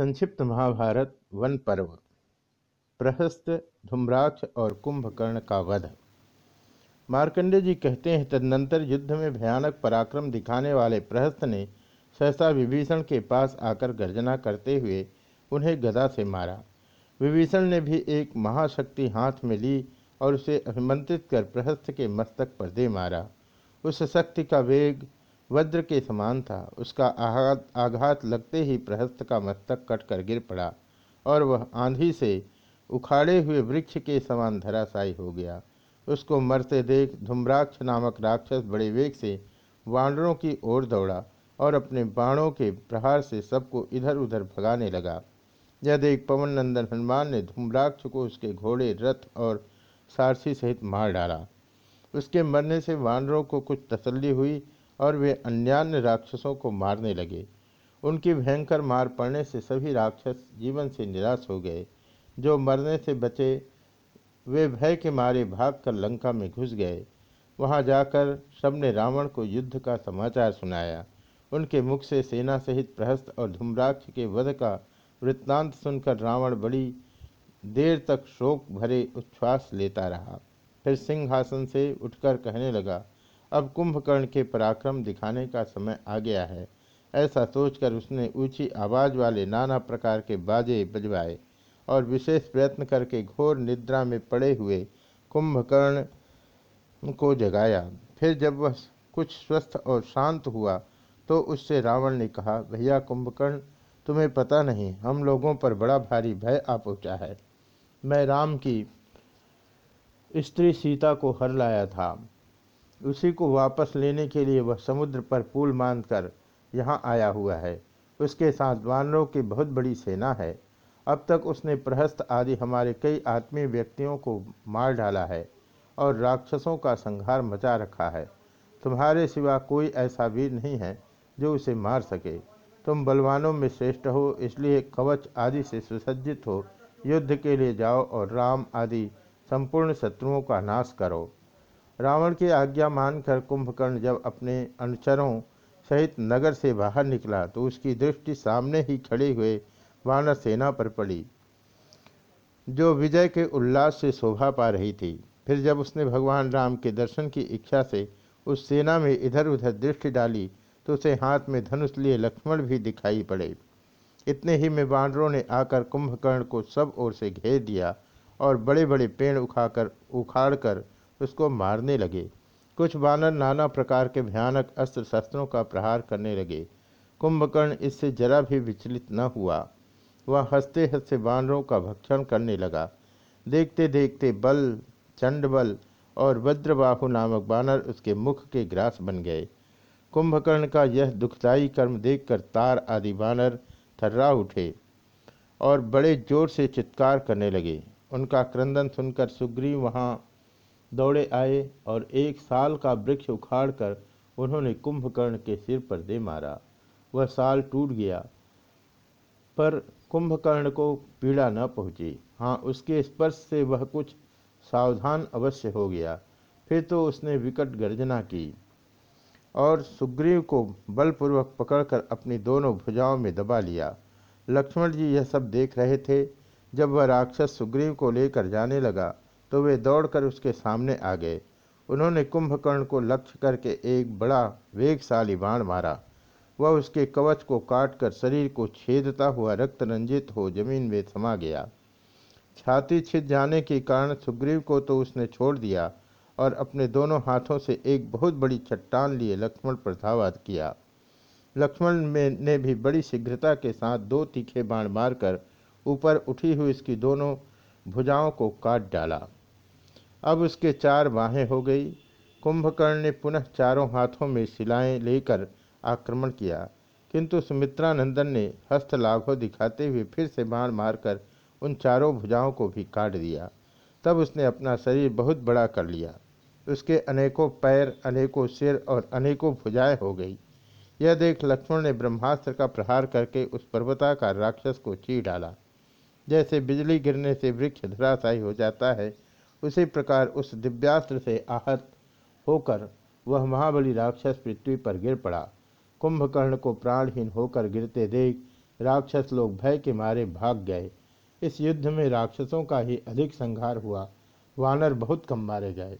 संक्षिप्त महाभारत वन पर्व। प्रहस्त, धूम्राक्ष और कुंभकर्ण का वध। मार्कंडे जी कहते हैं, तदनंतर युद्ध में भयानक पराक्रम दिखाने वाले प्रहस्त ने सहसा विभीषण के पास आकर गर्जना करते हुए उन्हें गदा से मारा। विभीषण ने भी एक महाशक्ति हाथ में ली और उसे अभिमंत्रित कर प्रहस्त के मस्तक पर दे मारा। उस शक्ति का वेग वज्र के समान था। उसका आघात आघात लगते ही प्रहस्त का मस्तक कटकर गिर पड़ा और वह आंधी से उखाड़े हुए वृक्ष के समान धराशायी हो गया। उसको मरते देख धूम्राक्ष नामक राक्षस बड़े वेग से वानरों की ओर दौड़ा और अपने बाणों के प्रहार से सबको इधर उधर भगाने लगा। यह देख पवन नंदन हनुमान ने धूम्राक्ष को उसके घोड़े, रथ और सारसी सहित मार डाला। उसके मरने से वानरों को कुछ तसल्ली हुई और वे अन्यान्य राक्षसों को मारने लगे। उनकी भयंकर मार पड़ने से सभी राक्षस जीवन से निराश हो गए। जो मरने से बचे, वे भय के मारे भागकर लंका में घुस गए। वहाँ जाकर सबने रावण को युद्ध का समाचार सुनाया। उनके मुख से सेना सहित प्रहस्त और धूम्राक्ष के वध का वृत्तांत सुनकर रावण बड़ी देर तक शोक भरे उच्छ्वास लेता रहा। फिर सिंहासन से उठकर कहने लगा अब कुंभकर्ण के पराक्रम दिखाने का समय आ गया है। ऐसा सोचकर उसने ऊँची आवाज़ वाले नाना प्रकार के बाजे बजवाए और विशेष प्रयत्न करके घोर निद्रा में पड़े हुए कुंभकर्ण को जगाया। फिर जब वह कुछ स्वस्थ और शांत हुआ तो उससे रावण ने कहा, भैया कुंभकर्ण, तुम्हें पता नहीं, हम लोगों पर बड़ा भारी भय आ पहुँचा है। मैं राम की स्त्री सीता को हर लाया था। उसी को वापस लेने के लिए वह समुद्र पर पुल कर यहाँ आया हुआ है। उसके साथ वानरों की बहुत बड़ी सेना है। अब तक उसने प्रहस्त आदि हमारे कई आत्मीय व्यक्तियों को मार डाला है और राक्षसों का संहार मचा रखा है। तुम्हारे सिवा कोई ऐसा वीर नहीं है जो उसे मार सके। तुम बलवानों में श्रेष्ठ हो, इसलिए कवच आदि से सुसज्जित हो, युद्ध के लिए जाओ और राम आदि संपूर्ण शत्रुओं का नाश करो। रावण की आज्ञा मानकर कुंभकर्ण जब अपने अनुचरों सहित नगर से बाहर निकला तो उसकी दृष्टि सामने ही खड़े हुए वानर सेना पर पड़ी, जो विजय के उल्लास से शोभा पा रही थी। फिर जब उसने भगवान राम के दर्शन की इच्छा से उस सेना में इधर उधर दृष्टि डाली तो उसे हाथ में धनुष लिए लक्ष्मण भी दिखाई पड़े। इतने ही में वानरों ने आकर कुंभकर्ण को सब ओर से घेर दिया और बड़े बड़े पेड़ उखाकर, उखाड़कर उसको मारने लगे। कुछ बानर नाना प्रकार के भयानक अस्त्र शस्त्रों का प्रहार करने लगे। कुंभकर्ण इससे जरा भी विचलित न हुआ। वह हँसते हँसते बानरों का भक्षण करने लगा। देखते देखते बल, चंडबल और वज्रबाहु नामक बानर उसके मुख के ग्रास बन गए। कुंभकर्ण का यह दुखदायी कर्म देखकर तार आदि बानर थर्रा उठे और बड़े ज़ोर से चित्कार करने लगे। उनका क्रंदन सुनकर सुग्रीव वहाँ दौड़े आए और एक साल का वृक्ष उखाड़कर उन्होंने कुंभकर्ण के सिर पर दे मारा। वह साल टूट गया, पर कुंभकर्ण को पीड़ा न पहुँची। हाँ उसके स्पर्श से वह कुछ सावधान अवश्य हो गया। फिर तो उसने विकट गर्जना की और सुग्रीव को बलपूर्वक पकड़कर अपनी दोनों भुजाओं में दबा लिया। लक्ष्मण जी यह सब देख रहे थे। जब वह राक्षस सुग्रीव को लेकर जाने लगा तो वे दौड़कर उसके सामने आ गए। उन्होंने कुंभकर्ण को लक्ष्य करके एक बड़ा, वेगशाली बाण मारा। वह उसके कवच को काटकर शरीर को छेदता हुआ रक्त रंजित हो ज़मीन में समा गया। छाती छिद जाने के कारण सुग्रीव को तो उसने छोड़ दिया और अपने दोनों हाथों से एक बहुत बड़ी चट्टान लिए लक्ष्मण पर धावा किया। लक्ष्मण में, ने भी बड़ी शीघ्रता के साथ दो तीखे बाण मारकर ऊपर उठी हुई इसकी दोनों भुजाओं को काट डाला। अब उसके चार बाहें हो गई। कुंभकर्ण ने पुनः चारों हाथों में शिलाएँ लेकर आक्रमण किया। किंतु सुमित्रानंदन ने हस्त लाघव दिखाते हुए फिर से बाण मारकर उन चारों भुजाओं को भी काट दिया। तब उसने अपना शरीर बहुत बड़ा कर लिया। उसके अनेकों पैर, अनेकों सिर और अनेकों भुजाएँ हो गई। यह देख लक्ष्मण ने ब्रह्मास्त्र का प्रहार करके उस पर्वताकार राक्षस को ची डाला। जैसे बिजली गिरने से वृक्ष धराशायी हो जाता है उसी प्रकार उस दिव्यास्त्र से आहत होकर वह महाबली राक्षस पृथ्वी पर गिर पड़ा। कुंभकर्ण को प्राणहीन होकर गिरते देख राक्षस लोग भय के मारे भाग गए। इस युद्ध में राक्षसों का ही अधिक संहार हुआ। वानर बहुत कम मारे गए।